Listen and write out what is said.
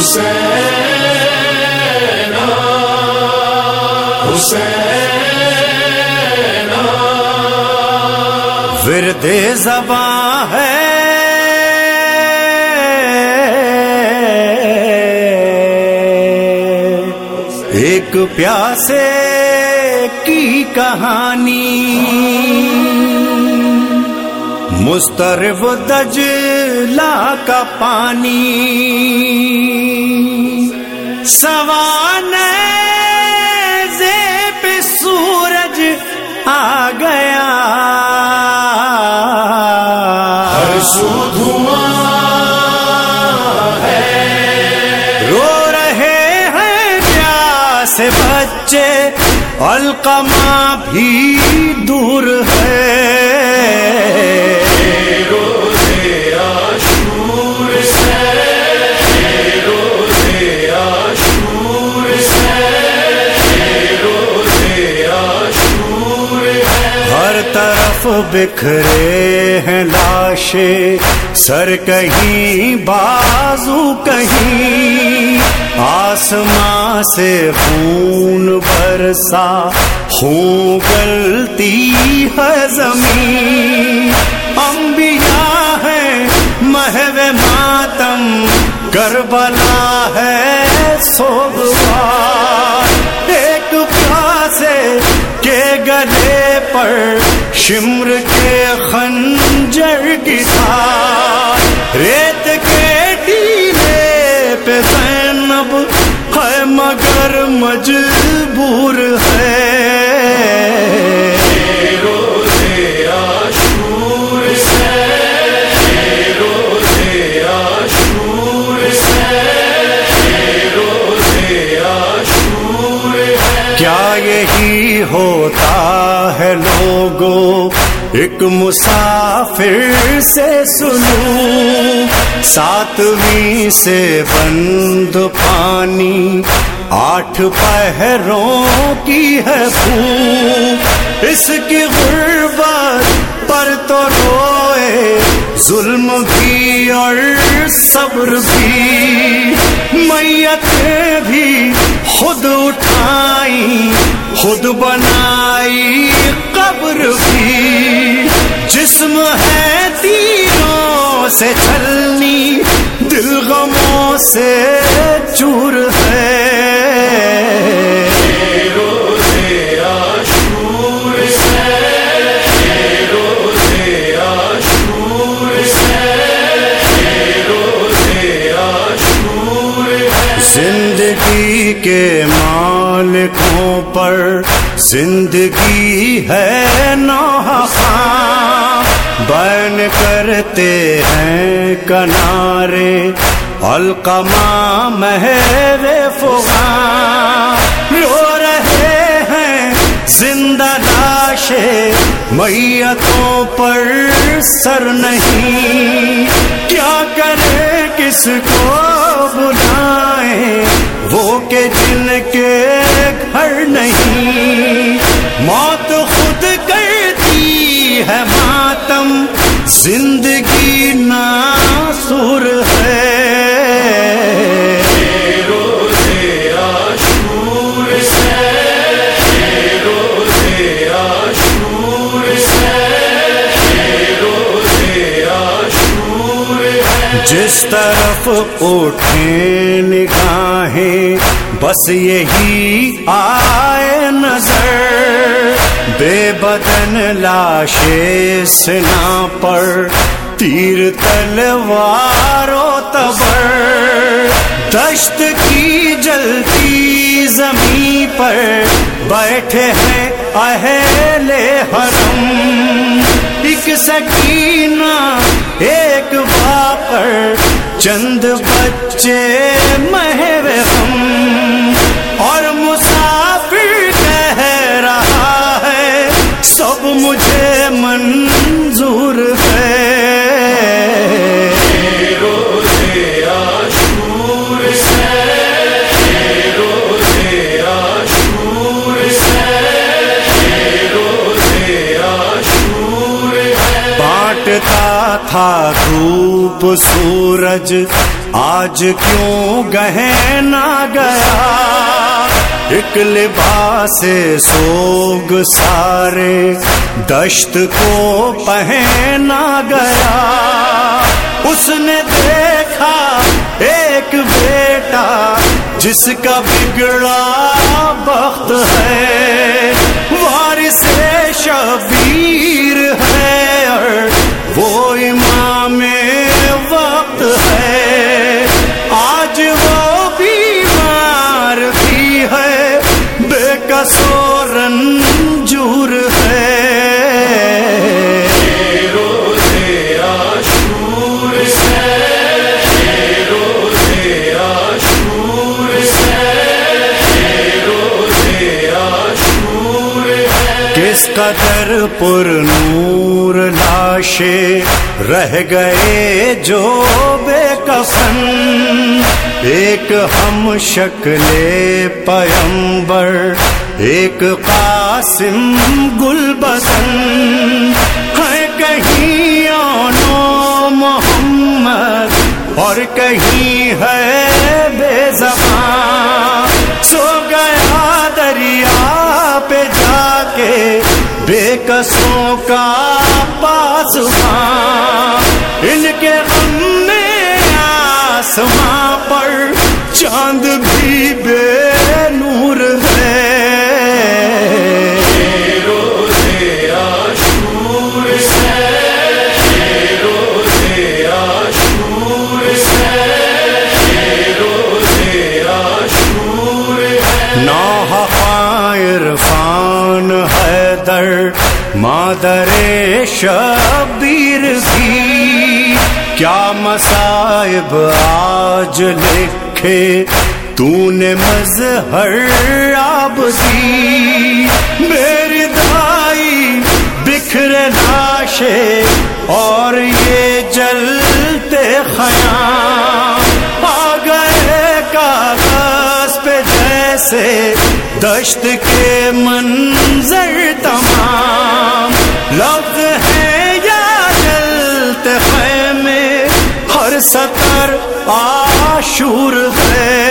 حسین حسین ورد زباں ہے۔ ایک پیاسے کی کہانی۔ مسترب دجلا کا پانی۔ سوان زیب سورج آ گیا۔ ہر سو دھواں رو رہے ہیں پیاس بچے القما بھی دور ہے۔ بکھرے ہیں لاشیں سر کہیں، بازو کہیں۔ آسماں سے خون برسا، خون گلتی ہے زمین۔ انبیاء ہے محو ماتم، کربلا ہے سوگوار ایک پیاسے کے گلے پر شمر کے خنجر کی تھا ریت کے ٹیلے پہ زینب ہے، مگر مجبور ہے روزے عاشور سے روزے عاشور سے روزے عاشور ہے۔ کیا یہی ہوتا ہے لوگوں، ایک مسافر سے سنو ساتویں سے بند پانی، آٹھ پہروں کی ہے پھو اس کی غربت پر تو روئے، ظلم بھی اور صبر بھی۔ میتیں بھی خود اٹھائی، خود بنائی قبر بھی۔ جسم ہے تیروں سے چھلنی دل غموں سے چور زندگی کے مالکوں پر زندگی ہے نوحا بین کرتے ہیں کنارے القما مہر فغاں۔ رو رہے ہیں زندہ لاشیں میتوں پر سر نہیں۔ کیا کرے کس کو بلائیں؟ وہ کہ جن کے گھر نہیں موت خود کرتی ہے ماتم زندگی نہ جس طرف اٹھیں نگاہیں، بس یہی آئے نظر۔ بے بدن لاشے سنا پر، تیر تلوار و تبر۔ دشت کی جلتی زمین پر بیٹھے ہیں اہل حرم۔ ایک سکینہ پر چند بچے میں تھا دھوپ سورج آج کیوں گہنا گیا؟ ایک لباس سوگ سارے دشت کو پہنا گیا۔ اس نے دیکھا ایک بیٹا جس کا بگڑا بخت ہے۔ وارث شبیر ہے۔ وہ امام وقت ہے۔ آج وہ بیمار بھی ہے۔ بے کسو رنجور ہے روزے عاشور سے روزے عاشور سے روزے عاشور ہے۔ کس قدر پر نور لاشے رہ گئے جو بے کفن ایک ہم شکل پیمبر ایک قاسم گل بسن۔ ہے کہیں آنو محمد، اور کہیں ہے بے زبان سو گیا دریا پہ جا کے بے کسوں کا پاس ہاں۔ مادر شبیر بھی کیا مصائب آج لکھے؟ تو نے مظہر آب دی میری دائی بکھر لاشے اور یہ جلتے خیام۔ آ گئے کاغذ پہ جیسے دشت کے منظر تمام۔ ستر آشور ہے۔